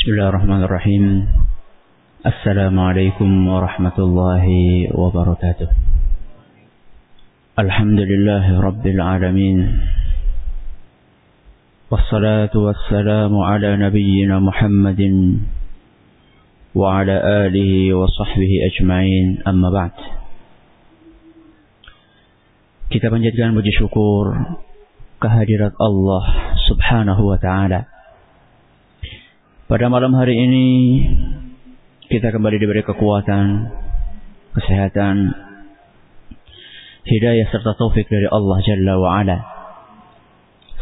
بسم الله الرحمن الرحيم السلام عليكم ورحمة الله وبركاته الحمد لله رب العالمين والصلاة والسلام على نبينا محمد وعلى آله وصحبه أجمعين أما بعد Kita panjatkan puji syukur kehadirat Subhanahu wa taala. Pada malam hari ini kita kembali diberi kekuatan, kesehatan, hidayah serta taufik dari Allah Jalla wa ala.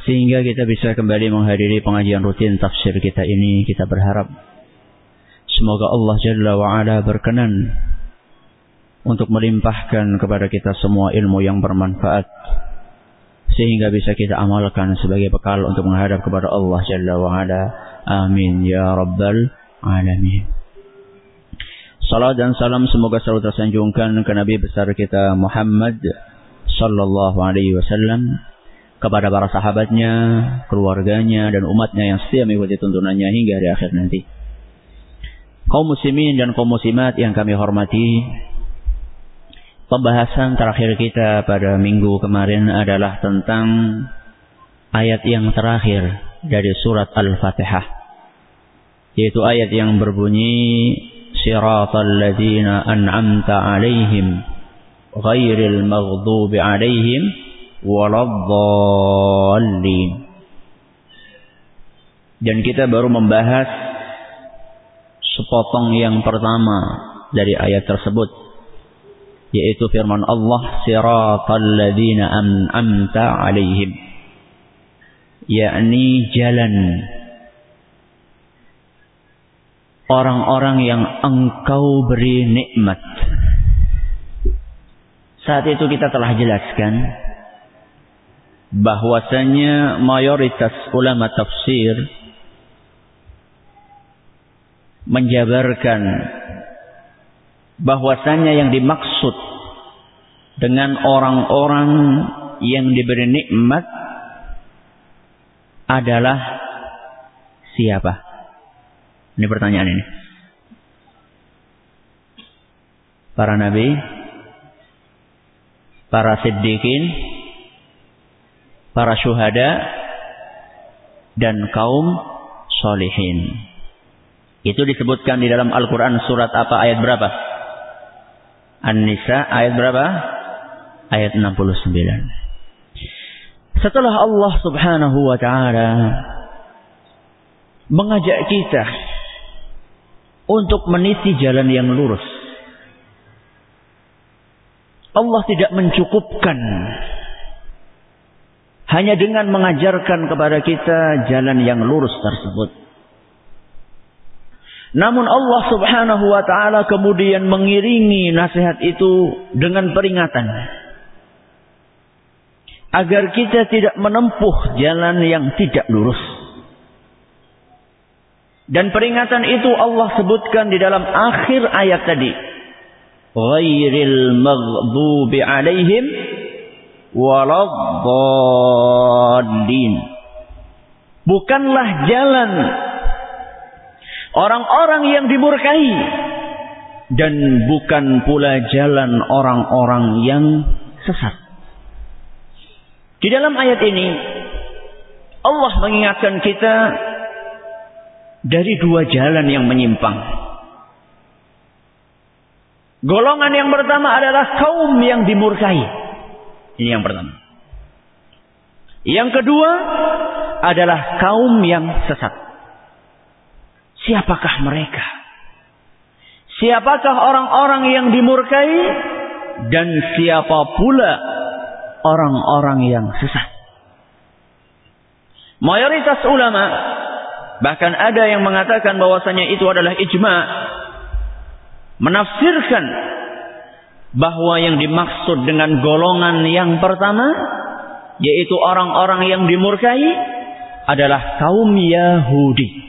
Sehingga kita bisa kembali menghadiri pengajian rutin tafsir kita ini, kita berharap semoga Allah Jalla wa ala berkenan untuk melimpahkan kepada kita semua ilmu yang bermanfaat sehingga bisa kita amalkan sebagai bekal untuk menghadap kepada Allah Jalla wa ala. Amin ya rabbal alamin. Salam dan salam semoga selalu tersanjungkan ke Nabi besar kita Muhammad sallallahu alaihi wasallam kepada para sahabatnya, keluarganya dan umatnya yang setia mengikuti tuntunannya hingga hari akhir nanti. Kaum muslimin dan kaum muslimat yang kami hormati, Pembahasan terakhir kita pada minggu kemarin adalah tentang ayat yang terakhir dari surat Al-Fatihah. Yaitu ayat yang berbunyi Siratal ladzina an'amta alaihim ghairil maghdubi alaihim waladdallin. Dan kita baru membahas sepotong yang pertama dari ayat tersebut yaitu firman Allah siratal ladzina an'amta alaihim. Yakni jalan orang-orang yang engkau beri nikmat. Saat itu kita telah jelaskan bahwasanya mayoritas ulama tafsir menjabarkan bahwasanya yang dimaksud dengan orang-orang yang diberi nikmat adalah siapa? Ini pertanyaan ini. Para nabi, para siddiqin, para syuhada, dan kaum solihin. Itu disebutkan di dalam Al-Quran surat apa ayat berapa? An-Nisa ayat berapa? Ayat 69. Setelah Allah Subhanahu wa taala mengajak kita untuk meniti jalan yang lurus. Allah tidak mencukupkan hanya dengan mengajarkan kepada kita jalan yang lurus tersebut. Namun Allah subhanahu wa ta'ala kemudian mengiringi nasihat itu dengan peringatan. Agar kita tidak menempuh jalan yang tidak lurus. Dan peringatan itu Allah sebutkan di dalam akhir ayat tadi. Ghairil maghdubi alaihim waladdallin. Bukanlah jalan orang-orang yang dimurkai dan bukan pula jalan orang-orang yang sesat. Di dalam ayat ini Allah mengingatkan kita dari dua jalan yang menyimpang. Golongan yang pertama adalah kaum yang dimurkai. Ini yang pertama. Yang kedua adalah kaum yang sesat. Siapakah mereka? Siapakah orang-orang yang dimurkai dan siapa pula orang-orang yang sesat? Mayoritas ulama bahkan ada yang mengatakan bahwasanya itu adalah ijma menafsirkan bahwa yang dimaksud dengan golongan yang pertama yaitu orang-orang yang dimurkai adalah kaum Yahudi.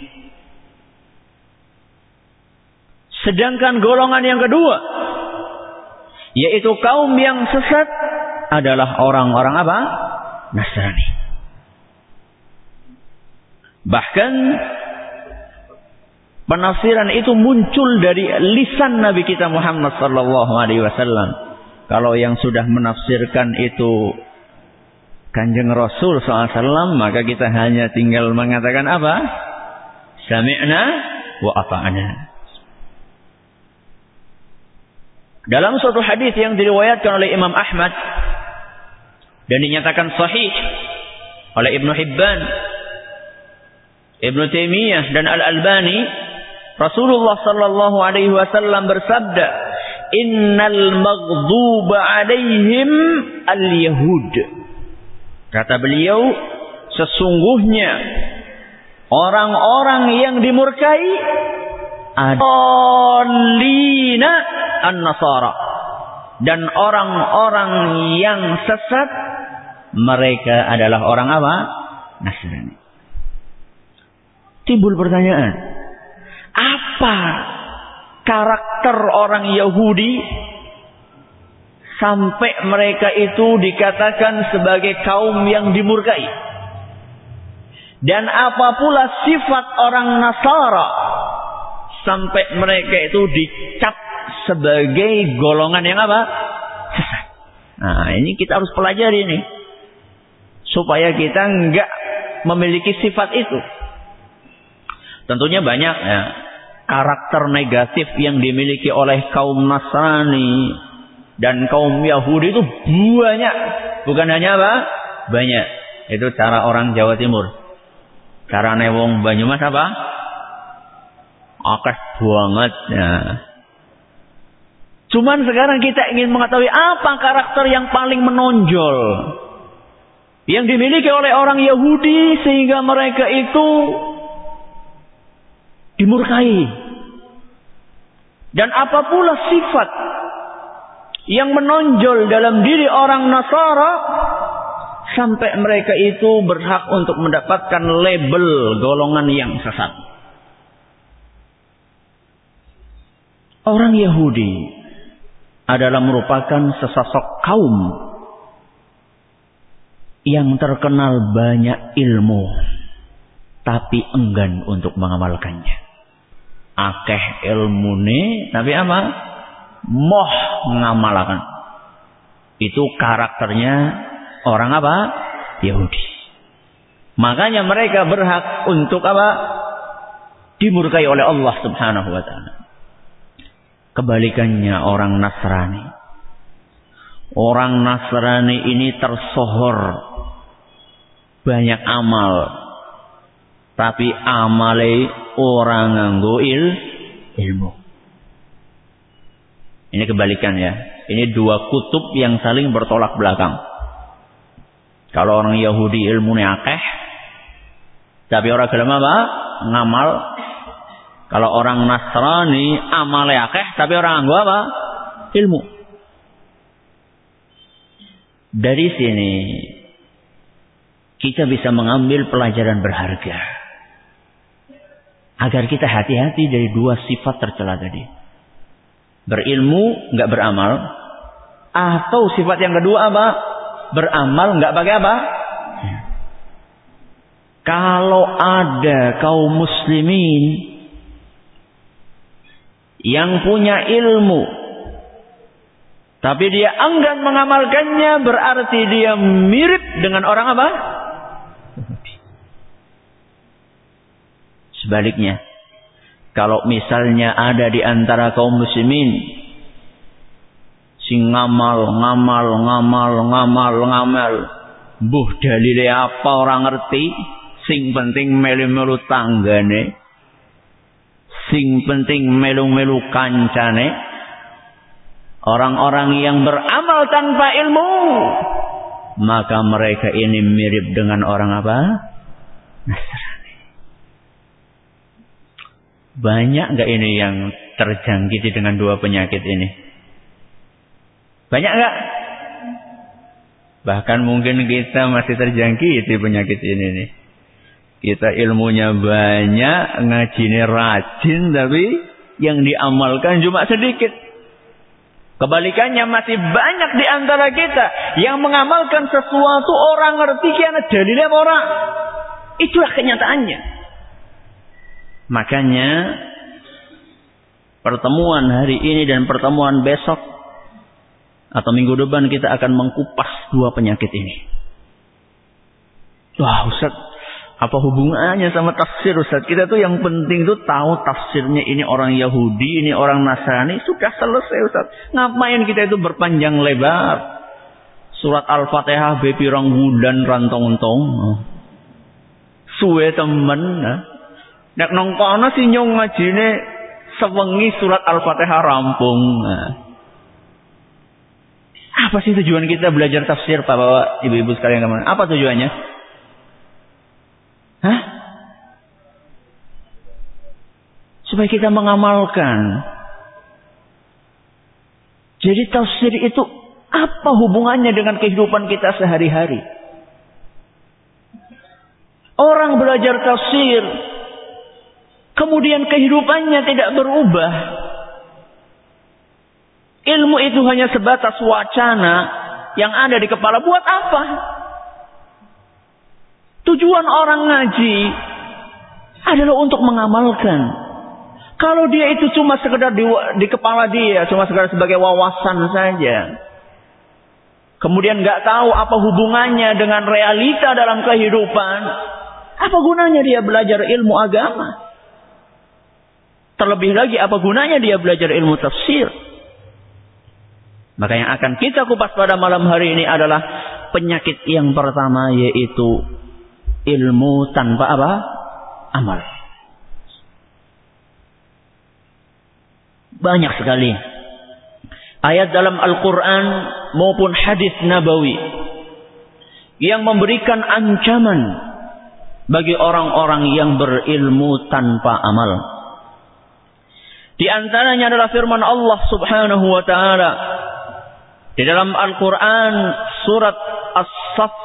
Sedangkan golongan yang kedua, yaitu kaum yang sesat adalah orang-orang apa? Nasrani. Bahkan Penafsiran itu muncul dari lisan Nabi kita Muhammad sallallahu alaihi wasallam. Kalau yang sudah menafsirkan itu Kanjeng Rasul SAW, maka kita hanya tinggal mengatakan apa? Sami'na wa ata'na. Dalam suatu hadis yang diriwayatkan oleh Imam Ahmad dan dinyatakan sahih oleh Ibnu Hibban, Ibnu Taimiyah dan Al-Albani, Rasulullah sallallahu alaihi wasallam bersabda, "Innal maghduba alaihim al-yahud." Kata beliau, sesungguhnya orang-orang yang dimurkai adolina an-nasara dan orang-orang yang sesat mereka adalah orang apa? Nasrani. Timbul pertanyaan, apa karakter orang Yahudi sampai mereka itu dikatakan sebagai kaum yang dimurkai? Dan apa pula sifat orang Nasara sampai mereka itu dicap sebagai golongan yang apa? Nah, ini kita harus pelajari ini supaya kita enggak memiliki sifat itu. Tentunya banyak ya karakter negatif yang dimiliki oleh kaum Nasrani dan kaum Yahudi itu banyak. Bukan hanya apa? Banyak. Itu cara orang Jawa Timur. Cara newong Banyumas apa? Akeh banget ya. Cuman sekarang kita ingin mengetahui apa karakter yang paling menonjol yang dimiliki oleh orang Yahudi sehingga mereka itu dimurkai. Dan apa sifat yang menonjol dalam diri orang Nasara sampai mereka itu berhak untuk mendapatkan label golongan yang sesat. Orang Yahudi adalah merupakan sesosok kaum yang terkenal banyak ilmu tapi enggan untuk mengamalkannya. Akeh ilmune tapi apa? Moh mengamalkan. Itu karakternya orang apa? Yahudi. Makanya mereka berhak untuk apa? Dimurkai oleh Allah Subhanahu wa taala. Kebalikannya orang Nasrani. Orang Nasrani ini tersohor banyak amal. Tapi amale orang nganggo il, ilmu. Ini kebalikan ya. Ini dua kutub yang saling bertolak belakang. Kalau orang Yahudi ilmunya akeh, tapi orang gelem apa? Ngamal. Kalau orang Nasrani amalnya akeh, tapi orang nganggo apa? Ilmu. Dari sini kita bisa mengambil pelajaran berharga. Agar kita hati-hati dari dua sifat tercela tadi. Berilmu, nggak beramal. Atau sifat yang kedua apa? Beramal, nggak pakai apa? Kalau ada kaum muslimin yang punya ilmu, tapi dia enggan mengamalkannya, berarti dia mirip dengan orang apa? Sebaliknya, kalau misalnya ada di antara kaum muslimin sing ngamal, ngamal, ngamal, ngamal, ngamal, buh dalile apa orang ngerti, sing penting melu-melu tanggane, sing penting melu-melu kancane, orang-orang yang beramal tanpa ilmu, maka mereka ini mirip dengan orang apa? Nasrani. Banyak nggak ini yang terjangkiti dengan dua penyakit ini? Banyak nggak? Bahkan mungkin kita masih terjangkiti penyakit ini nih. Kita ilmunya banyak, ngajinya rajin, tapi yang diamalkan cuma sedikit. Kebalikannya masih banyak di antara kita yang mengamalkan sesuatu orang ngerti kiana dalilnya orang. Itulah kenyataannya. Makanya pertemuan hari ini dan pertemuan besok atau minggu depan kita akan mengkupas dua penyakit ini. Wah Ustaz, apa hubungannya sama tafsir Ustaz? Kita tuh yang penting tuh tahu tafsirnya ini orang Yahudi, ini orang Nasrani. Sudah selesai Ustaz. Ngapain kita itu berpanjang lebar? Surat Al-Fatihah bepi rong wulan rantong-tong. Suwe temen. Nek nong kono si nyong ngajine sewengi surat Al-Fatihah rampung. Apa sih tujuan kita belajar tafsir Pak Bapak, Ibu-ibu sekalian? Apa tujuannya? Hah? Supaya kita mengamalkan. Jadi tafsir itu apa hubungannya dengan kehidupan kita sehari-hari? Orang belajar tafsir, kemudian kehidupannya tidak berubah. Ilmu itu hanya sebatas wacana yang ada di kepala. Buat apa? Tujuan orang ngaji adalah untuk mengamalkan. Kalau dia itu cuma sekedar di, di kepala dia, cuma sekedar sebagai wawasan saja. Kemudian nggak tahu apa hubungannya dengan realita dalam kehidupan. Apa gunanya dia belajar ilmu agama? Terlebih lagi apa gunanya dia belajar ilmu tafsir? Maka yang akan kita kupas pada malam hari ini adalah penyakit yang pertama yaitu ilmu tanpa apa? Amal. Banyak sekali ayat dalam Al-Quran maupun hadis Nabawi yang memberikan ancaman bagi orang-orang yang berilmu tanpa amal. Di antaranya adalah firman Allah Subhanahu wa taala di dalam Al-Qur'an surat As-Saff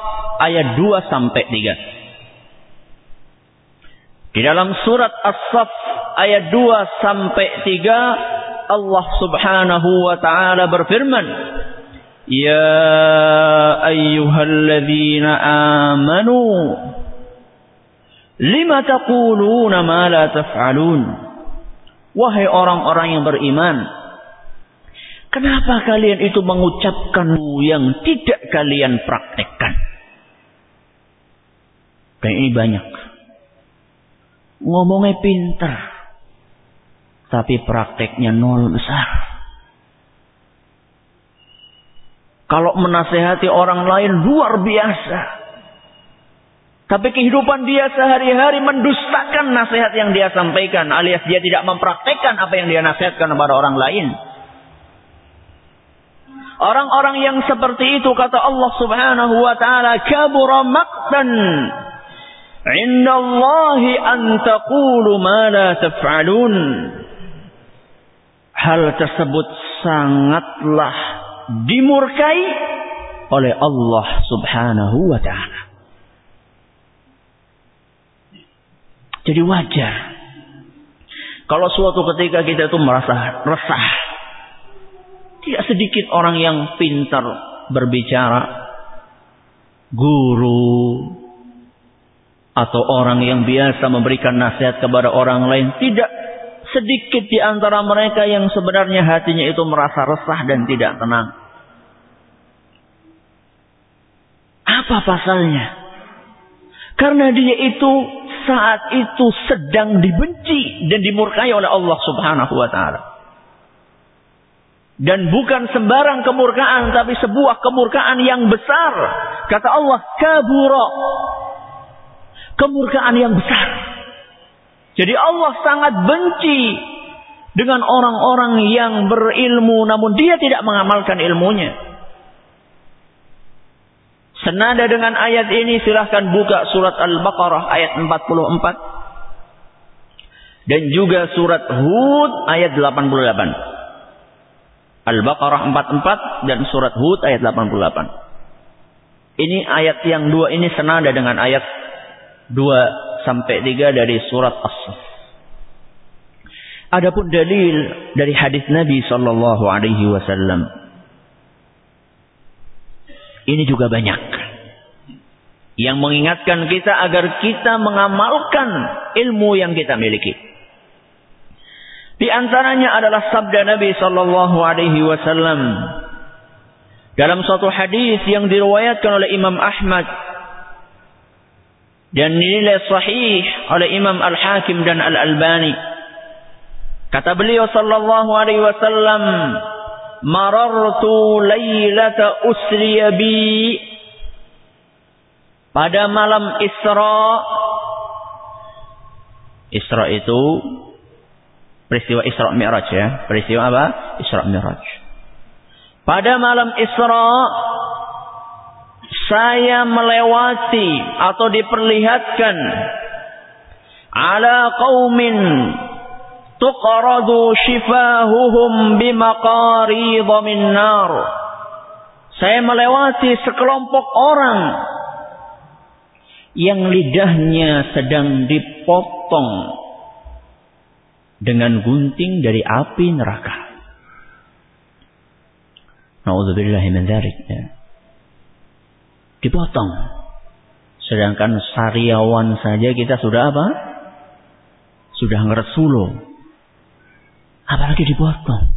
ayat 2 sampai 3. Di dalam surat As-Saff ayat 2 sampai 3 Allah Subhanahu wa taala berfirman, "Ya ayyuhalladzina amanu lima taquluna ma la taf'alun?" Wahai orang-orang yang beriman, kenapa kalian itu mengucapkan yang tidak kalian praktekkan? Dan ini banyak. Ngomongnya pintar tapi prakteknya nol besar. Kalau menasehati orang lain luar biasa. Tapi kehidupan dia sehari-hari mendustakan nasihat yang dia sampaikan. Alias dia tidak mempraktekkan apa yang dia nasihatkan kepada orang lain. Orang-orang yang seperti itu kata Allah subhanahu wa ta'ala. Kabura maktan. Inna Allahi ma la taf'alun hal tersebut sangatlah dimurkai oleh Allah Subhanahu wa taala. Jadi wajar kalau suatu ketika kita itu merasa resah. Tidak sedikit orang yang pintar berbicara, guru, atau orang yang biasa memberikan nasihat kepada orang lain tidak sedikit di antara mereka yang sebenarnya hatinya itu merasa resah dan tidak tenang. Apa pasalnya? Karena dia itu saat itu sedang dibenci dan dimurkai oleh Allah Subhanahu wa taala. Dan bukan sembarang kemurkaan tapi sebuah kemurkaan yang besar. Kata Allah, kabura. Kemurkaan yang besar. Jadi Allah sangat benci dengan orang-orang yang berilmu namun dia tidak mengamalkan ilmunya. Senada dengan ayat ini silahkan buka surat Al-Baqarah ayat 44 dan juga surat Hud ayat 88. Al-Baqarah 44 dan surat Hud ayat 88. Ini ayat yang dua ini senada dengan ayat dua sampai 3 dari surat As-Saff. Adapun dalil dari hadis Nabi sallallahu alaihi wasallam ini juga banyak yang mengingatkan kita agar kita mengamalkan ilmu yang kita miliki. Di antaranya adalah sabda Nabi sallallahu alaihi wasallam dalam suatu hadis yang diriwayatkan oleh Imam Ahmad dan dinilai sahih oleh Imam Al-Hakim dan Al-Albani. Kata beliau sallallahu alaihi wasallam, "Marartu lailata usriya bi" Pada malam Isra Isra itu peristiwa Isra Mi'raj ya. Peristiwa apa? Isra Mi'raj. Pada malam Isra saya melewati atau diperlihatkan ala qaumin tuqradu shifahuhum bimaqarid min nar saya melewati sekelompok orang yang lidahnya sedang dipotong dengan gunting dari api neraka. Nauzubillahi min dzalik. Ya dipotong. Sedangkan sariawan saja kita sudah apa? Sudah ngeresulo. Apalagi dipotong.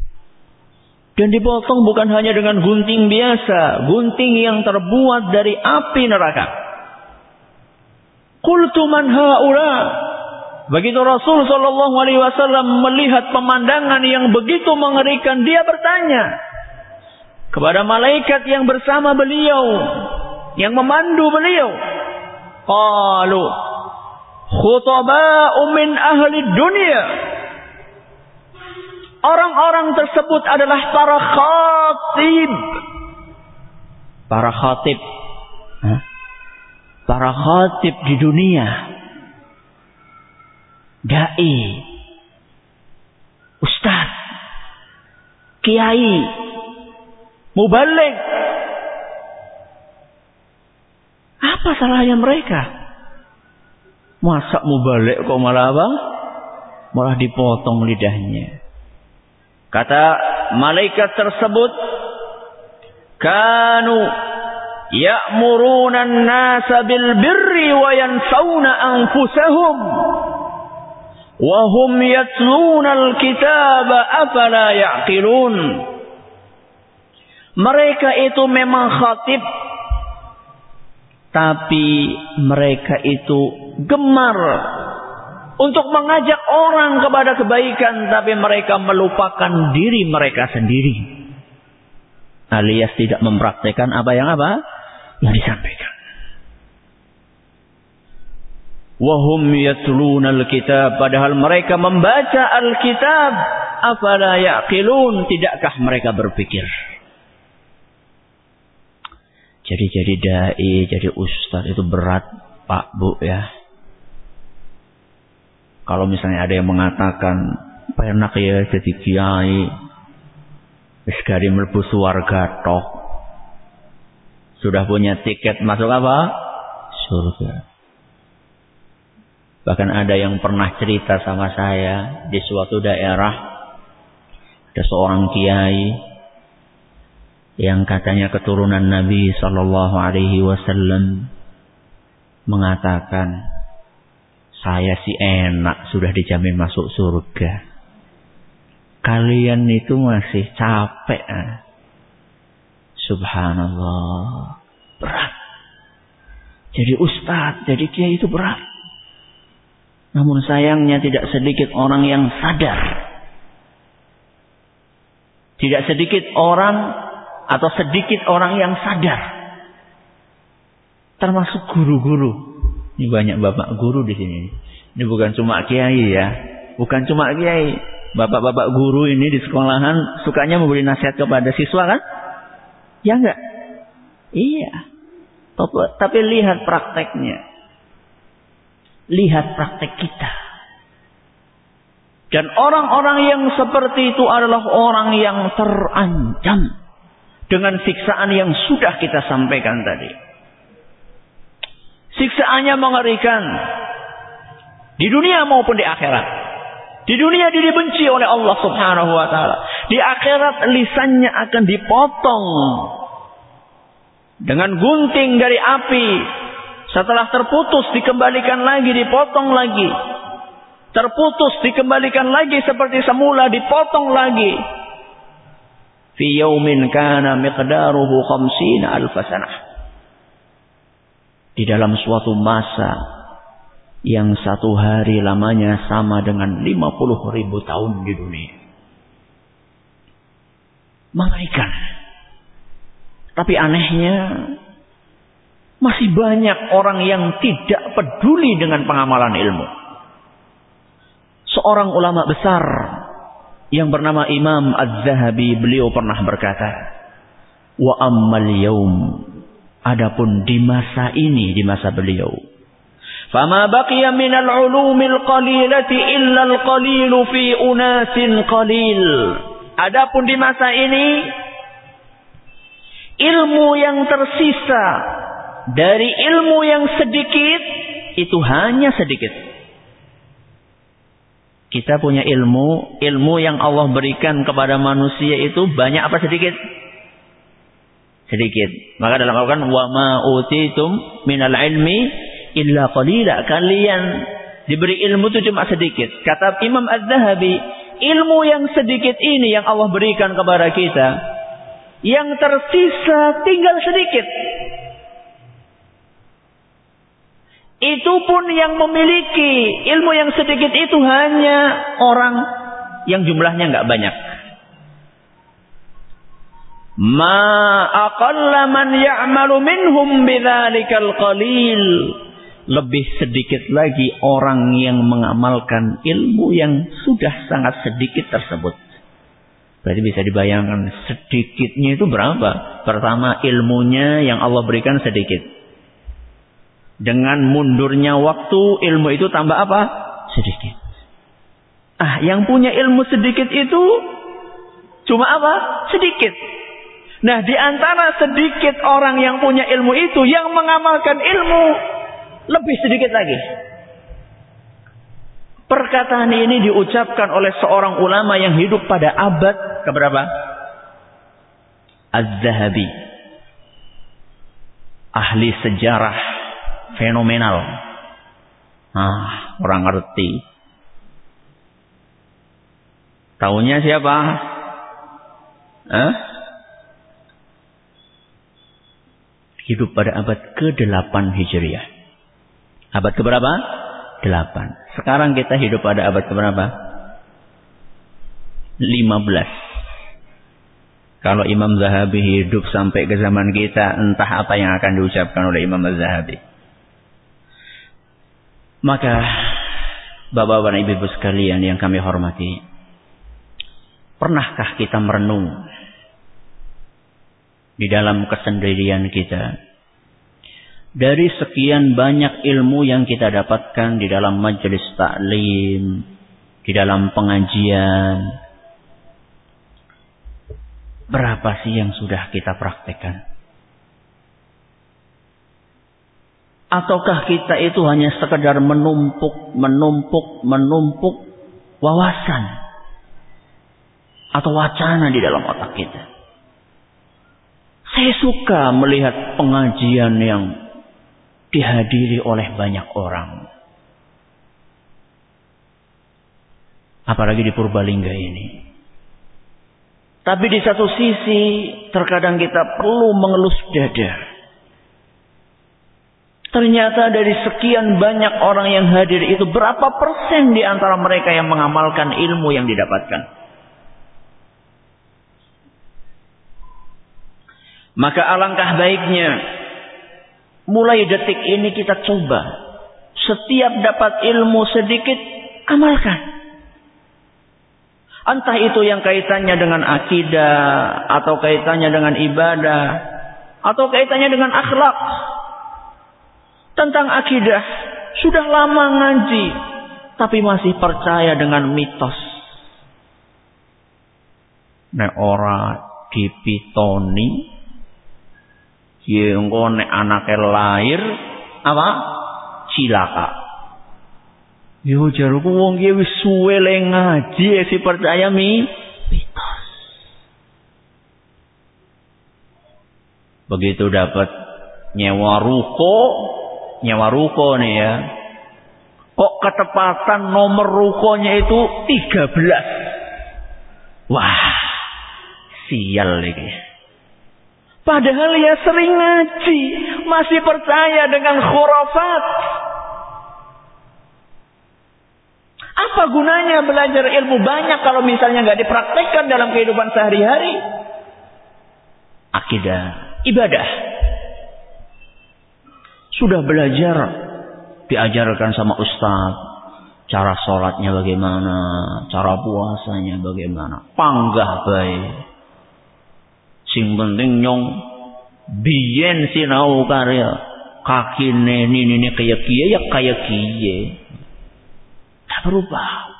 Dan dipotong bukan hanya dengan gunting biasa. Gunting yang terbuat dari api neraka. Qultu man haula. Begitu Rasul Shallallahu Alaihi Wasallam melihat pemandangan yang begitu mengerikan, dia bertanya kepada malaikat yang bersama beliau, yang memandu beliau. Qalu khutaba'u min ahli dunia. Orang-orang tersebut adalah para khatib. Para khatib. Para khatib di dunia. Dai. Ustaz. Kiai. Mubalik Apa salahnya mereka? Masa mau balik kok malah apa? Malah dipotong lidahnya. Kata malaikat tersebut, Kanu ya'muruna an-nasa bil birri wa yansawna anfusahum. Wa hum yatluna al-kitaba afala ya'qilun. Mereka itu memang khatib tapi mereka itu gemar untuk mengajak orang kepada kebaikan. Tapi mereka melupakan diri mereka sendiri. Alias tidak mempraktekkan apa yang apa? Yang disampaikan. Wahum yatluna al-kitab. Padahal mereka membaca al-kitab. Afala yaqilun. Tidakkah mereka berpikir? Jadi jadi dai, jadi ustaz itu berat, Pak Bu ya. Kalau misalnya ada yang mengatakan, enak ya jadi kiai, sekali melebu warga tok. Sudah punya tiket masuk apa? Surga. Bahkan ada yang pernah cerita sama saya di suatu daerah ada seorang kiai yang katanya keturunan Nabi Shallallahu Alaihi Wasallam mengatakan saya si enak sudah dijamin masuk surga. Kalian itu masih capek. Ah. Subhanallah. Berat. Jadi ustadz, jadi kiai itu berat. Namun sayangnya tidak sedikit orang yang sadar. Tidak sedikit orang atau sedikit orang yang sadar. Termasuk guru-guru. Ini banyak bapak guru di sini. Ini bukan cuma kiai ya. Bukan cuma kiai. Bapak-bapak guru ini di sekolahan sukanya memberi nasihat kepada siswa kan? Ya enggak? Iya. Tapi lihat prakteknya. Lihat praktek kita. Dan orang-orang yang seperti itu adalah orang yang terancam dengan siksaan yang sudah kita sampaikan tadi. Siksaannya mengerikan di dunia maupun di akhirat. Di dunia dia dibenci oleh Allah Subhanahu wa taala. Di akhirat lisannya akan dipotong dengan gunting dari api. Setelah terputus dikembalikan lagi, dipotong lagi. terputus dikembalikan lagi seperti semula dipotong lagi fi yaumin kana miqdaruhu khamsina alf sanah. Di dalam suatu masa yang satu hari lamanya sama dengan 50 ribu tahun di dunia. Malaikat. Tapi anehnya masih banyak orang yang tidak peduli dengan pengamalan ilmu. Seorang ulama besar yang bernama Imam Az-Zahabi beliau pernah berkata wa ammal yaum. Adapun di masa ini di masa beliau fama baqiya min al-ulumil qalilati illa al-qalil fi unasin qalil. Adapun di masa ini ilmu yang tersisa dari ilmu yang sedikit itu hanya sedikit. Kita punya ilmu, ilmu yang Allah berikan kepada manusia itu banyak apa sedikit? Sedikit. Maka dalam Al-Quran, wa ma utitum minal ilmi illa qalila. Kalian diberi ilmu itu cuma sedikit. Kata Imam Az-Zahabi, ilmu yang sedikit ini yang Allah berikan kepada kita, yang tersisa tinggal sedikit. Itu pun yang memiliki ilmu yang sedikit itu hanya orang yang jumlahnya nggak banyak. Ma aqalla man ya'malu minhum bidzalikal qalil. Lebih sedikit lagi orang yang mengamalkan ilmu yang sudah sangat sedikit tersebut. Berarti bisa dibayangkan sedikitnya itu berapa? Pertama ilmunya yang Allah berikan sedikit. Dengan mundurnya waktu ilmu itu tambah apa? Sedikit. Ah, yang punya ilmu sedikit itu cuma apa? Sedikit. Nah, di antara sedikit orang yang punya ilmu itu yang mengamalkan ilmu lebih sedikit lagi. Perkataan ini diucapkan oleh seorang ulama yang hidup pada abad keberapa? Az-Zahabi. Ahli sejarah fenomenal. Ah, orang ngerti. Tahunya siapa? Eh? Hidup pada abad ke-8 Hijriah. Abad keberapa? 8. Sekarang kita hidup pada abad keberapa? 15. Kalau Imam Zahabi hidup sampai ke zaman kita, entah apa yang akan diucapkan oleh Imam Zahabi. Maka Bapak-bapak dan ibu-ibu sekalian yang kami hormati, pernahkah kita merenung di dalam kesendirian kita dari sekian banyak ilmu yang kita dapatkan di dalam majelis taklim, di dalam pengajian, berapa sih yang sudah kita praktekkan? Ataukah kita itu hanya sekedar menumpuk, menumpuk, menumpuk wawasan atau wacana di dalam otak kita? Saya suka melihat pengajian yang dihadiri oleh banyak orang. Apalagi di Purbalingga ini. Tapi di satu sisi terkadang kita perlu mengelus dada Ternyata dari sekian banyak orang yang hadir itu berapa persen di antara mereka yang mengamalkan ilmu yang didapatkan? Maka alangkah baiknya mulai detik ini kita coba setiap dapat ilmu sedikit amalkan. Entah itu yang kaitannya dengan akidah atau kaitannya dengan ibadah atau kaitannya dengan akhlak tentang akidah. Sudah lama ngaji, tapi masih percaya dengan mitos. Nek ora dipitoni, engko nek anake lahir apa? Cilaka. Yo jaruku wong ki wis suwe le ngaji e si percaya mi mitos. Begitu dapat nyewa ruko, nyewa ruko nih ya. Kok ketepatan nomor rukonya itu 13. Wah, sial lagi. Padahal ya sering ngaji, masih percaya dengan khurafat. Apa gunanya belajar ilmu banyak kalau misalnya nggak dipraktekkan dalam kehidupan sehari-hari? Akidah, ibadah. Sudah belajar, diajarkan sama ustaz, cara sholatnya bagaimana, cara puasanya bagaimana, panggah baik. Sing penting nyong biyen sinau karya kaki neni ini kayak kia ya kayak kia. Tak berubah.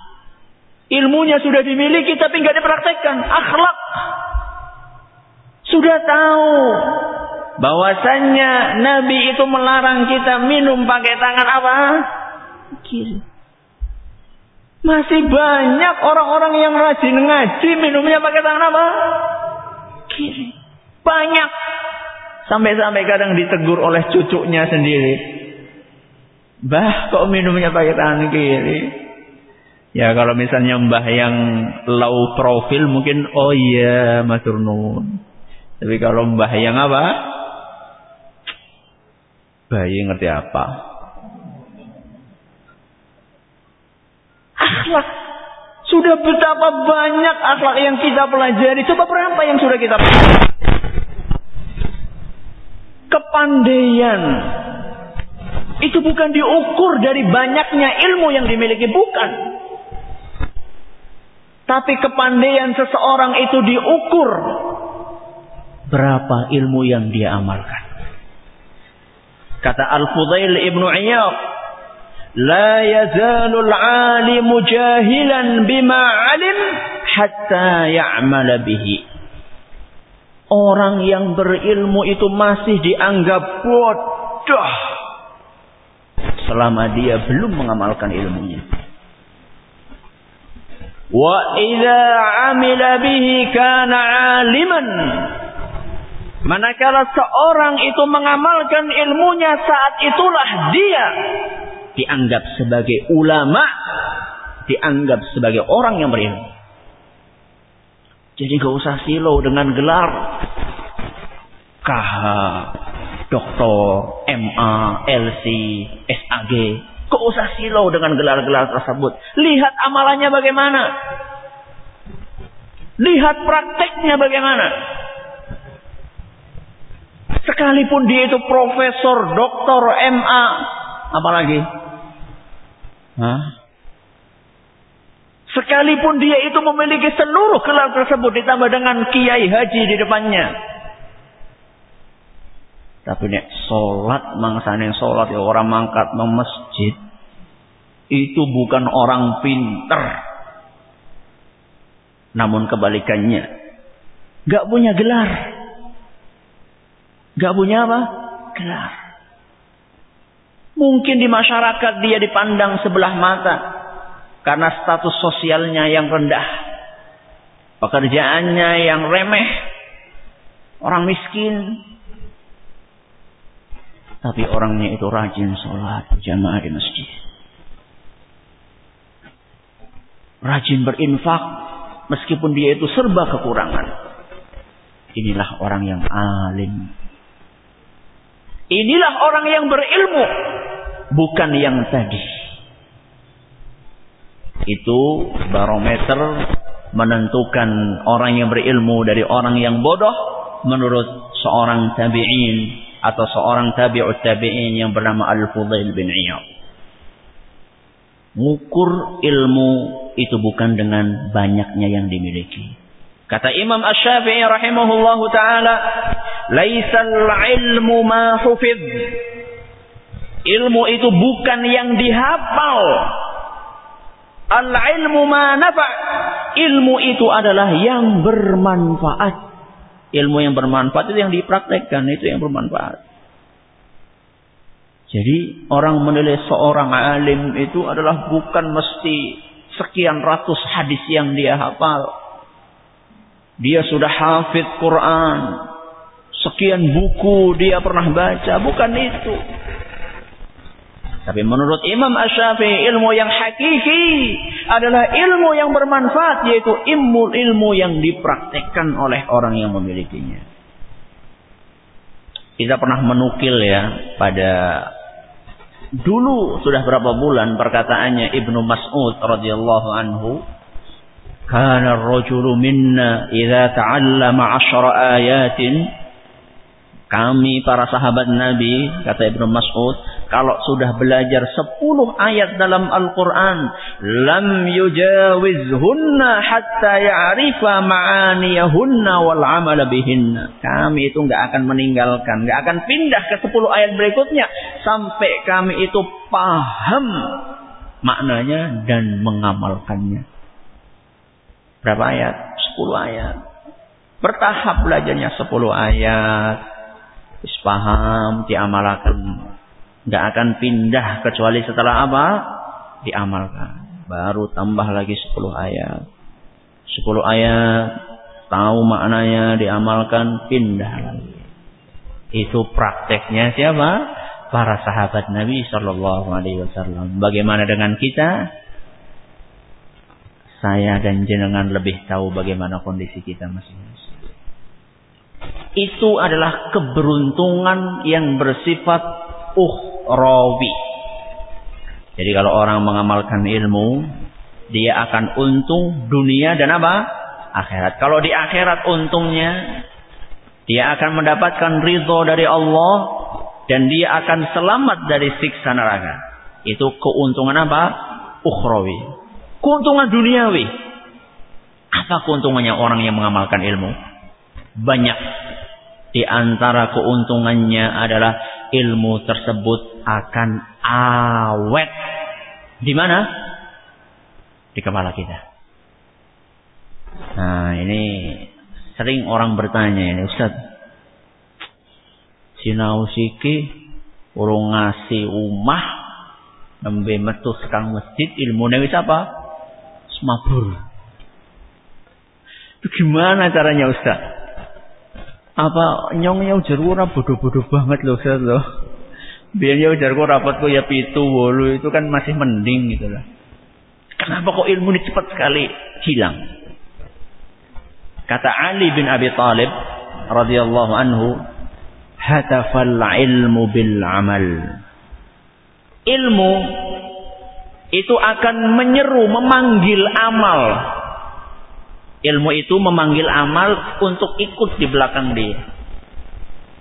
Ilmunya sudah dimiliki tapi nggak dipraktekkan. Akhlak sudah tahu bahwasannya Nabi itu melarang kita minum pakai tangan apa? Kiri. Masih banyak orang-orang yang rajin ngaji minumnya pakai tangan apa? Kiri. Banyak. Sampai-sampai kadang ditegur oleh cucunya sendiri. Bah, kok minumnya pakai tangan kiri? Ya kalau misalnya mbah yang low profil mungkin oh iya Mas Nun. Tapi kalau mbah yang apa? Bayi ngerti apa? Akhlak. Sudah betapa banyak akhlak yang kita pelajari. Coba berapa yang sudah kita pelajari? Kepandaian. Itu bukan diukur dari banyaknya ilmu yang dimiliki. Bukan. Tapi kepandaian seseorang itu diukur. Berapa ilmu yang dia amalkan. Kata Al-Fudail Ibnu Iyad, "La yazalul 'alimu jahilan bima 'alim hatta ya'mala bihi." Orang yang berilmu itu masih dianggap bodoh selama dia belum mengamalkan ilmunya. Wa idza 'amila bihi kana 'aliman Manakala seorang itu mengamalkan ilmunya saat itulah dia dianggap sebagai ulama, dianggap sebagai orang yang berilmu. Jadi gak usah silau dengan gelar KH, Doktor, MA, LC, SAG. Gak usah silau dengan gelar-gelar tersebut. Lihat amalannya bagaimana. Lihat prakteknya bagaimana. Sekalipun dia itu profesor, doktor, MA, apalagi? Hah? Sekalipun dia itu memiliki seluruh gelar tersebut ditambah dengan kiai haji di depannya. Tapi nek sholat mangsane sholat ya orang mangkat mau masjid itu bukan orang pinter. Namun kebalikannya, gak punya gelar. Gak punya apa? Gelar. Mungkin di masyarakat dia dipandang sebelah mata. Karena status sosialnya yang rendah. Pekerjaannya yang remeh. Orang miskin. Tapi orangnya itu rajin sholat berjamaah di masjid. Rajin berinfak. Meskipun dia itu serba kekurangan. Inilah orang yang alim. Inilah orang yang berilmu. Bukan yang tadi. Itu barometer menentukan orang yang berilmu dari orang yang bodoh menurut seorang tabi'in atau seorang tabi'ut tabi'in yang bernama Al-Fudail bin Iyad. Mengukur ilmu itu bukan dengan banyaknya yang dimiliki. Kata Imam Ash-Syafi'i rahimahullahu taala, "Laisal ilmu ma hufid." Ilmu itu bukan yang dihafal. Al-ilmu ma nafa'. Ilmu itu adalah yang bermanfaat. Ilmu yang bermanfaat itu yang dipraktekkan, itu yang bermanfaat. Jadi orang menilai seorang alim itu adalah bukan mesti sekian ratus hadis yang dia hafal dia sudah hafid Quran. Sekian buku dia pernah baca. Bukan itu. Tapi menurut Imam Ash-Syafi'i ilmu yang hakiki adalah ilmu yang bermanfaat yaitu ilmu ilmu yang dipraktekkan oleh orang yang memilikinya. Kita pernah menukil ya pada dulu sudah berapa bulan perkataannya Ibnu Mas'ud radhiyallahu anhu kana ar-rajulu minna idza ta'allama 'ashra ayatin kami para sahabat Nabi, kata Ibnu Mas'ud, kalau sudah belajar 10 ayat dalam Al-Quran, lam yujawizhunna hatta ya'rifa ma'aniyahunna wal amala bihinna. Kami itu nggak akan meninggalkan, nggak akan pindah ke 10 ayat berikutnya sampai kami itu paham maknanya dan mengamalkannya. Berapa ayat? 10 ayat. Bertahap belajarnya 10 ayat paham, diamalkan. Tidak akan pindah kecuali setelah apa? Diamalkan. Baru tambah lagi 10 ayat. 10 ayat, tahu maknanya, diamalkan, pindah lagi. Itu prakteknya siapa? Para sahabat Nabi Shallallahu Alaihi Wasallam. Bagaimana dengan kita? Saya dan jenengan lebih tahu bagaimana kondisi kita masing-masing itu adalah keberuntungan yang bersifat uhrawi. Jadi kalau orang mengamalkan ilmu, dia akan untung dunia dan apa? Akhirat. Kalau di akhirat untungnya, dia akan mendapatkan ridho dari Allah dan dia akan selamat dari siksa neraka. Itu keuntungan apa? Ukhrawi. Keuntungan duniawi. Apa keuntungannya orang yang mengamalkan ilmu? Banyak di antara keuntungannya adalah ilmu tersebut akan awet. Di mana? Di kepala kita. Nah, ini sering orang bertanya ini, Ustaz. Sinau siki urung ngasih umah nembe metu sekang masjid ilmu wis apa? Semabur. Itu gimana caranya Ustaz? Apa nyong yang ujar ora bodoh-bodoh banget loh saya loh biar ya ujar rapatku ya pitu wolu itu kan masih mending gitu lah kenapa kok ilmu ini cepat sekali hilang? Kata Ali bin Abi Talib radhiyallahu anhu hatafal ilmu bil amal. Ilmu itu akan menyeru memanggil amal Ilmu itu memanggil amal untuk ikut di belakang dia.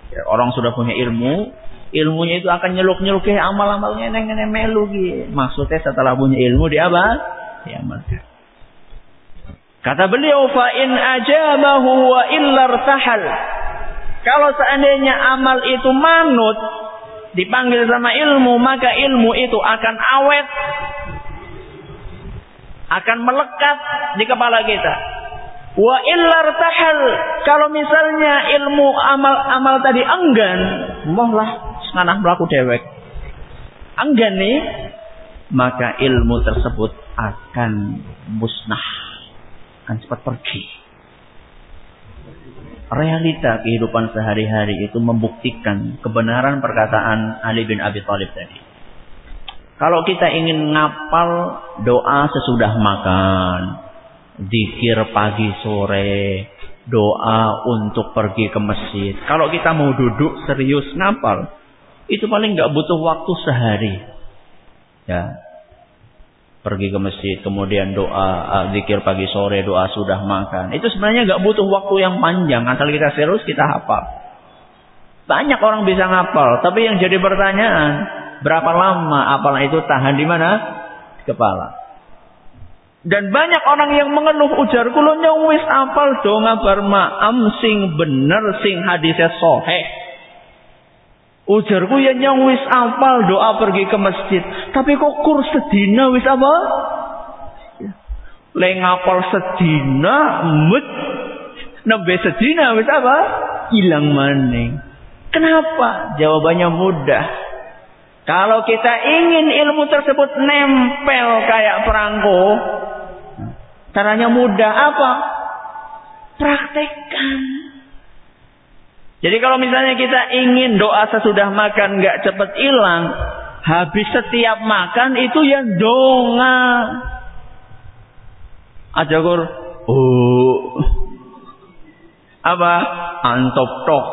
Ya, orang sudah punya ilmu, ilmunya itu akan nyeluk-nyeluk ke amal-amalnya neng neng melu gitu. Maksudnya setelah punya ilmu dia apa? Diamalkan. Kata beliau fa in ajabahu wa illar tahal. Kalau seandainya amal itu manut dipanggil sama ilmu, maka ilmu itu akan awet akan melekat di kepala kita. Wa illar tahal. Kalau misalnya ilmu amal-amal tadi enggan, mohlah sekarang berlaku dewek. Enggan nih, maka ilmu tersebut akan musnah. Akan cepat pergi. Realita kehidupan sehari-hari itu membuktikan kebenaran perkataan Ali bin Abi Thalib tadi. Kalau kita ingin ngapal doa sesudah makan, Dikir pagi sore, doa untuk pergi ke masjid. Kalau kita mau duduk serius ngapal, itu paling nggak butuh waktu sehari. Ya, pergi ke masjid, kemudian doa, zikir pagi sore, doa sudah makan. Itu sebenarnya nggak butuh waktu yang panjang, asal kita serius kita hafal. Banyak orang bisa ngapal, tapi yang jadi pertanyaan, berapa lama apalan itu tahan di mana? Kepala. Dan banyak orang yang mengeluh ujar kulo wis apal do ngabar ma'am sing bener sing hadisnya sohe. Ujarku ya nyong wis apal doa pergi ke masjid. Tapi kok kur sedina wis apa? Le ngapal sedina mut nembe sedina wis apa? Hilang maning. Kenapa? Jawabannya mudah. Kalau kita ingin ilmu tersebut nempel kayak perangko, Caranya mudah apa? Praktekkan. Jadi kalau misalnya kita ingin doa sesudah makan nggak cepat hilang, Habis setiap makan itu yang donga. Aja kur, oh, apa? Antop tok.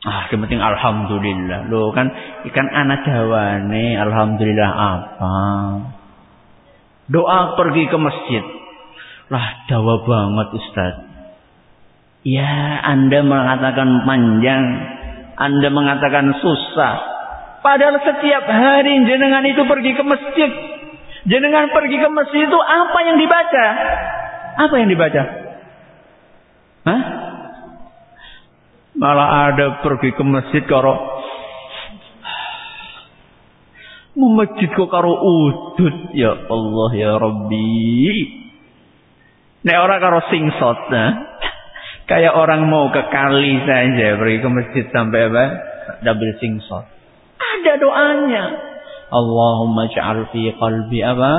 Ah, yang penting alhamdulillah. Lo kan ikan anak Jawa nih, alhamdulillah apa? Doa pergi ke masjid. Lah, Jawa banget Ustaz. Ya, Anda mengatakan panjang, Anda mengatakan susah. Padahal setiap hari jenengan itu pergi ke masjid. Jenengan pergi ke masjid itu apa yang dibaca? Apa yang dibaca? Hah? Malah ada pergi ke masjid karo Memajid kok karo udut. Ya Allah ya Rabbi. Nek ora karo singsot. Nah. Kayak orang mau ke kali saja. Pergi ke masjid sampai apa? Double singsot. Ada doanya. Allahumma ja'al fi qalbi apa?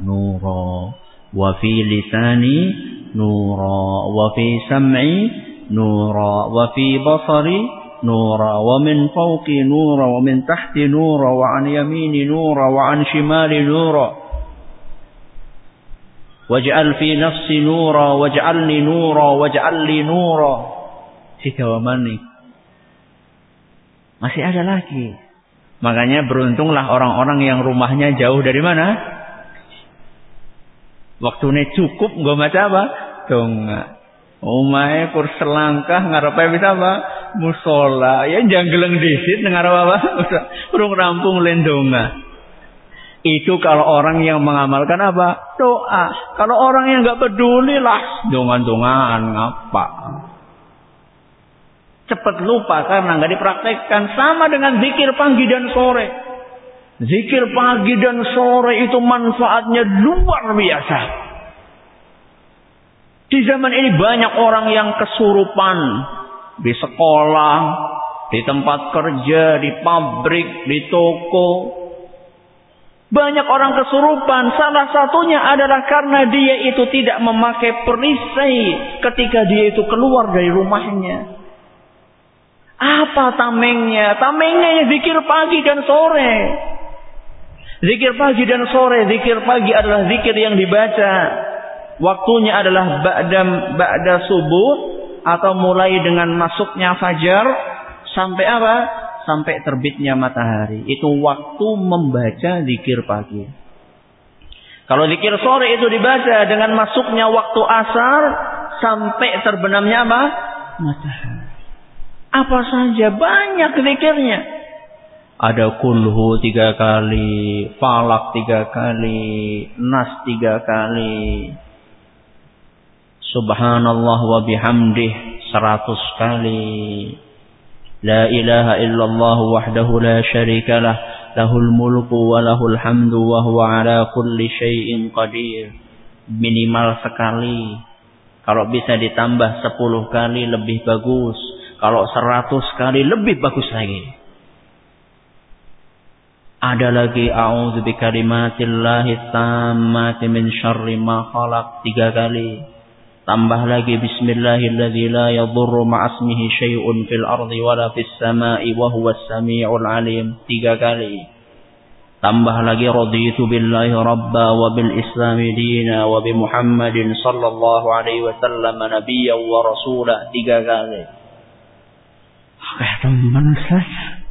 Nura. Wa fi lisani nura. Wa fi sam'i nura. Wa fi basari نورا ومن فوقي نورا ومن تحتي نورا وعن يميني نورا وعن شمالي نورا واجعل في نفسي نورا واجعلني نورا واجعل لي نورا Sikawamani masih ada lagi makanya beruntunglah orang-orang yang rumahnya jauh dari mana waktunya cukup nggak baca apa dong Omae kur selangkah ngarepe bisa apa? Musola. Ya janggeleng disit ngarep apa? Urung rampung lendonga. Itu kalau orang yang mengamalkan apa? Doa. Kalau orang yang nggak peduli lah dongan-dongan ngapa? Cepat lupa karena nggak dipraktekkan sama dengan zikir pagi dan sore. Zikir pagi dan sore itu manfaatnya luar biasa. Di zaman ini banyak orang yang kesurupan di sekolah, di tempat kerja, di pabrik, di toko. Banyak orang kesurupan. Salah satunya adalah karena dia itu tidak memakai perisai ketika dia itu keluar dari rumahnya. Apa tamengnya? Tamengnya zikir pagi dan sore. Zikir pagi dan sore. Zikir pagi adalah zikir yang dibaca waktunya adalah ba'da ba'da subuh atau mulai dengan masuknya fajar sampai apa? Sampai terbitnya matahari. Itu waktu membaca zikir pagi. Kalau zikir sore itu dibaca dengan masuknya waktu asar sampai terbenamnya apa? Matahari. Apa saja banyak zikirnya. Ada kulhu tiga kali, falak tiga kali, nas tiga kali, Subhanallah wa bihamdih seratus kali. La ilaha illallah wahdahu la syarika lah. Lahul mulku wa lahul hamdu wa huwa ala kulli syai'in qadir. Minimal sekali. Kalau bisa ditambah sepuluh kali lebih bagus. Kalau seratus kali lebih bagus lagi. Ada lagi a'udzu bikalimatillahi tammati min syarri ma khalaq tiga kali. Tambah lagi bismillahilladzi la yadhurru ma'asmihi syai'un fil ardi wala fis sama'i wa huwas samiul alim. Tiga kali. Tambah lagi raditu billahi rabba wa bil islami dina wa bi Muhammadin sallallahu alaihi wasallam nabiyyan wa rasula. Tiga kali. Oke teman saya.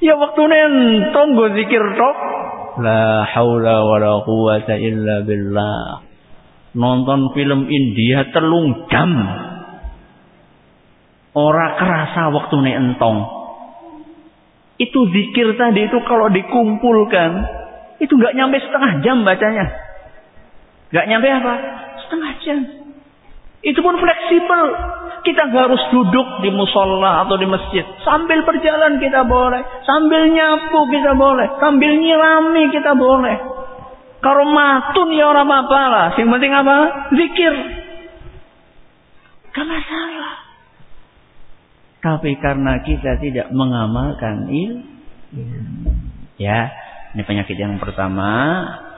Ya waktunya tunggu zikir tok. La haula wa la quwata illa billah nonton film India telung jam. Ora kerasa waktu nih entong. Itu zikir tadi itu kalau dikumpulkan itu nggak nyampe setengah jam bacanya. Nggak nyampe apa? Setengah jam. Itu pun fleksibel. Kita nggak harus duduk di musola atau di masjid. Sambil berjalan kita boleh. Sambil nyapu kita boleh. Sambil nyirami kita boleh kalau matun ya orang apa lah. Yang penting apa? Zikir. Gak masalah. Tapi karena kita tidak mengamalkan ilmu. Ya, ini penyakit yang pertama.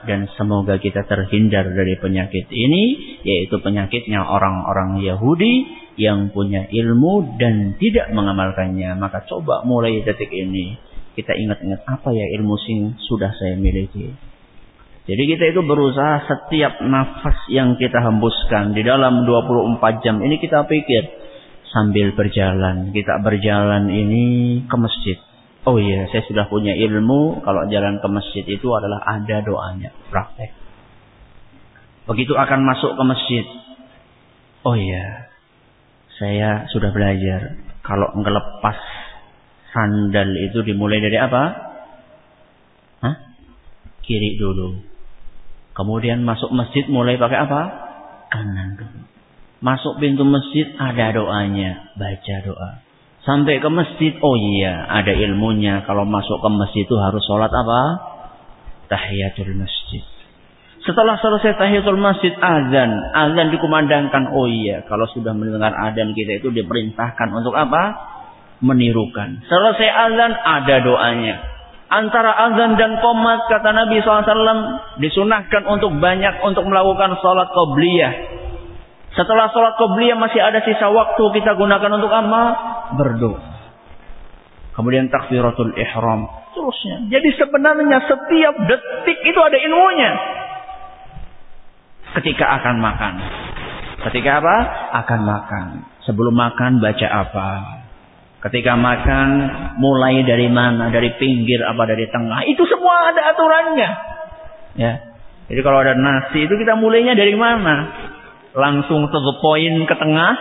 Dan semoga kita terhindar dari penyakit ini. Yaitu penyakitnya orang-orang Yahudi. yang punya ilmu dan tidak mengamalkannya. Maka coba mulai detik ini kita ingat-ingat apa ya ilmu sing sudah saya miliki. Jadi kita itu berusaha setiap nafas yang kita hembuskan di dalam 24 jam ini kita pikir sambil berjalan. Kita berjalan ini ke masjid. Oh iya, saya sudah punya ilmu kalau jalan ke masjid itu adalah ada doanya, praktek. Begitu akan masuk ke masjid. Oh iya, saya sudah belajar kalau ngelepas sandal itu dimulai dari apa? Hah? Kiri dulu. Kemudian masuk masjid mulai pakai apa? Kanan dulu. Masuk pintu masjid ada doanya, baca doa. Sampai ke masjid, oh iya, ada ilmunya. Kalau masuk ke masjid itu harus sholat apa? Tahiyatul masjid. Setelah selesai tahiyatul masjid, azan. Azan dikumandangkan, oh iya, kalau sudah mendengar azan kita itu diperintahkan untuk apa? Menirukan. Selesai azan, ada doanya antara azan dan komat kata Nabi SAW disunahkan untuk banyak untuk melakukan sholat qobliyah. Setelah sholat qobliyah masih ada sisa waktu kita gunakan untuk apa? Berdoa. Kemudian takbiratul ihram. Terusnya. Jadi sebenarnya setiap detik itu ada ilmunya. Ketika akan makan. Ketika apa? Akan makan. Sebelum makan baca apa? Ketika makan, mulai dari mana? Dari pinggir apa dari tengah? Itu semua ada aturannya. Ya. Jadi kalau ada nasi itu kita mulainya dari mana? Langsung to the point ke tengah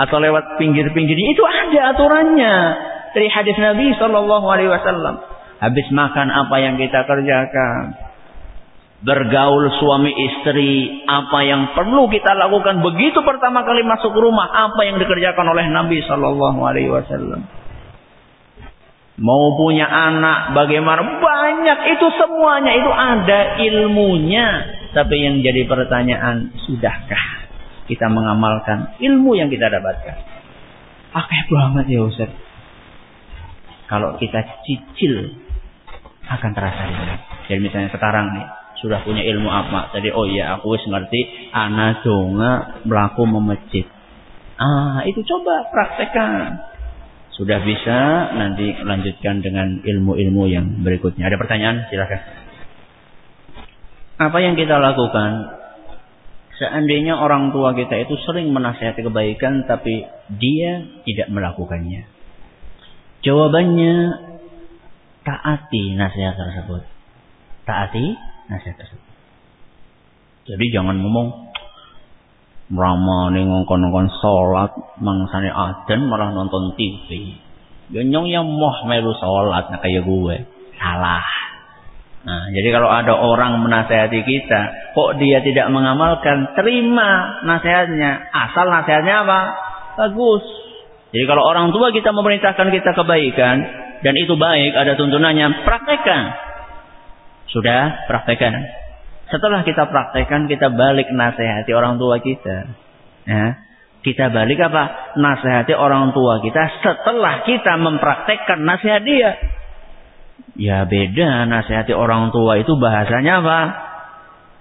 atau lewat pinggir-pinggirnya itu ada aturannya dari hadis Nabi Shallallahu Alaihi Wasallam. Habis makan apa yang kita kerjakan? Bergaul suami istri, apa yang perlu kita lakukan begitu pertama kali masuk rumah, apa yang dikerjakan oleh Nabi Shallallahu Alaihi Wasallam. Mau punya anak, bagaimana banyak itu semuanya itu ada ilmunya. Tapi yang jadi pertanyaan, sudahkah kita mengamalkan ilmu yang kita dapatkan? Akeh banget ya Ustaz. Kalau kita cicil akan terasa ringan. Jadi misalnya sekarang nih, sudah punya ilmu apa? Tadi oh iya aku wis ngerti. Anak donga melaku memecit. Ah itu coba praktekkan. Sudah bisa nanti lanjutkan dengan ilmu-ilmu yang berikutnya. Ada pertanyaan? Silakan. Apa yang kita lakukan? Seandainya orang tua kita itu sering menasihati kebaikan tapi dia tidak melakukannya. Jawabannya taati nasihat tersebut. Taati nasihat tersebut. Jadi jangan ngomong nih ngongkon-ngongkon sholat mangsane adan malah nonton TV. Ya nyong yang moh melu sholat nah kayak gue. Salah. Nah, jadi kalau ada orang menasehati kita, kok dia tidak mengamalkan, terima nasihatnya. Asal nasihatnya apa? Bagus. Jadi kalau orang tua kita memerintahkan kita kebaikan, dan itu baik, ada tuntunannya, praktekkan. Sudah praktekkan. Setelah kita praktekkan, kita balik nasihati orang tua kita. Ya. Kita balik apa? Nasihati orang tua kita setelah kita mempraktekkan nasihat dia. Ya beda nasihati orang tua itu bahasanya apa?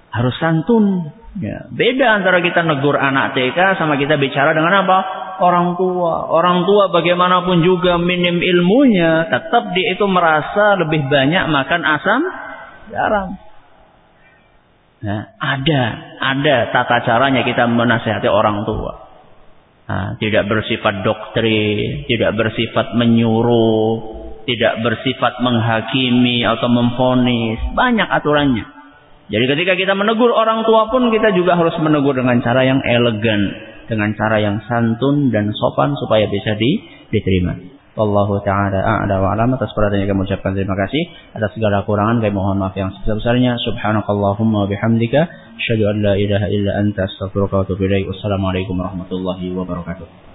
Harus santun. Ya, beda antara kita negur anak TK sama kita bicara dengan apa? Orang tua. Orang tua bagaimanapun juga minim ilmunya, tetap dia itu merasa lebih banyak makan asam Jarang. Nah, ada, ada tata caranya kita menasihati orang tua. Nah, tidak bersifat doktrin, tidak bersifat menyuruh, tidak bersifat menghakimi atau memfonis. Banyak aturannya. Jadi ketika kita menegur orang tua pun kita juga harus menegur dengan cara yang elegan, dengan cara yang santun dan sopan supaya bisa diterima. Wallahu taala a'la wa alam. Atas perhatian yang kami ucapkan terima kasih. Atas segala kurangan kami mohon maaf yang sebesar-besarnya. Subhanakallahumma bihamdika asyhadu an la ilaha illa anta astaghfiruka wa atubu wassalamualaikum warahmatullahi wabarakatuh